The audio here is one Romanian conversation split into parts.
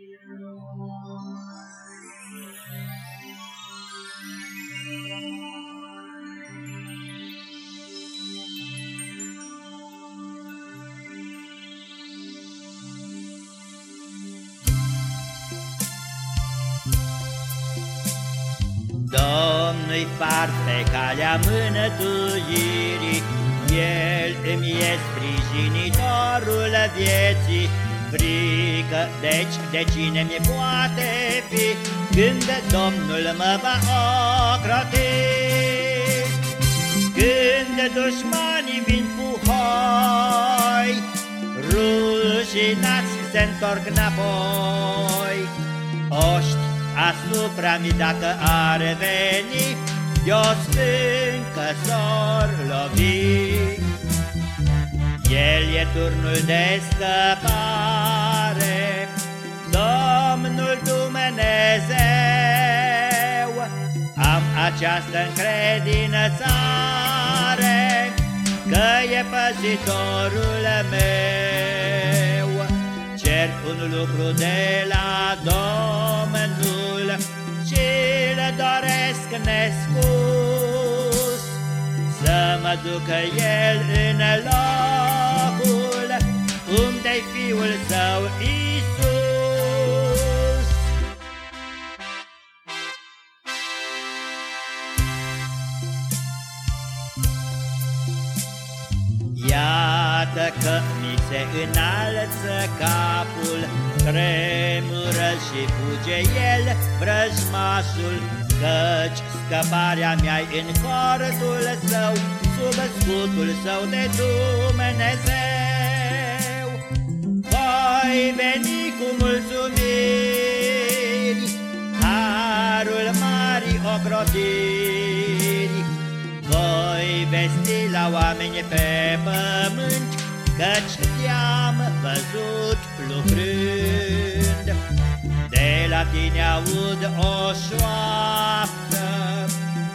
Domnul-i far pe calea mânătuirii, El îmi e sprijinitorul vieții, Frică, deci, de cine mi poate fi, Când Domnul mă va ocroti? Când dușmanii vin puhoi, Rușinați se întorc înapoi, Oști asupra mi dacă ar veni, De-o stâncă s-or lovi. El e turnul de scăpare, această încredinățare, Că e păzitorul meu. Cer un lucru de la Domnul Și-l doresc nespus Să mă ducă El în locul Unde-i Fiul Său Iisus Iată că mi se înalță capul, Tremură și fuge el vrăjmașul, Căci scăparea mea în cortul său, Sub scutul său de Dumnezeu. Voi veni cu mulțumiri, Harul mari ocrotiri, Voi vesti la oameni pe pământ, Căci te-am văzut lucrând. De la tine aud o șoaptă,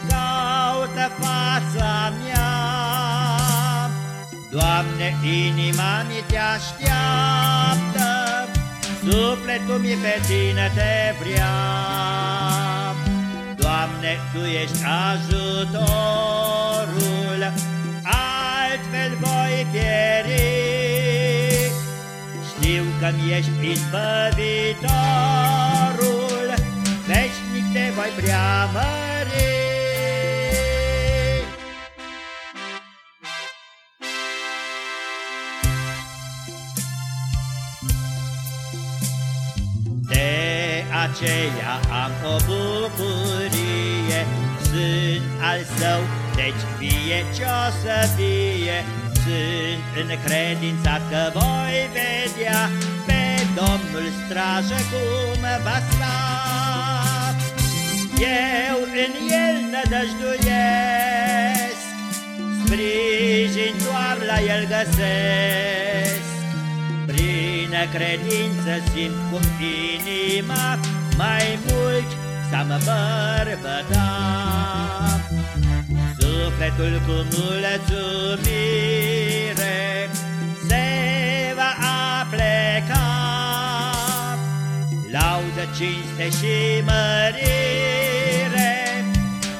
Caută fața mea. Doamne, inima mi te așteaptă, Sufletul mi pe tine te vrea. Doamne, Tu ești ajutorul, Știu că-mi ești izbăvitorul, veșnic te voi preamări. De aceea am o bucurie, Sunt al său, deci fie ce-o să fie, Sunt încredințat că voi vedea Pe Domnul strajă cum va sta. Eu în el nădăjduiesc, Sprijin doar la el găsesc, Prin credință simt cum inima Mai mult s-a mă bărbătat. Sufletul cu mulțumire cinste și mărire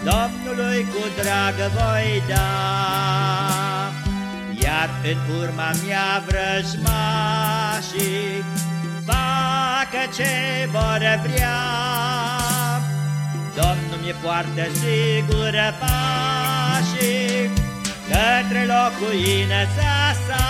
Domnului cu drag voi da. Iar în urma mea vrăjmașii Facă ce vor vrea Domnul mi poartă sigură pașii Către locuința sa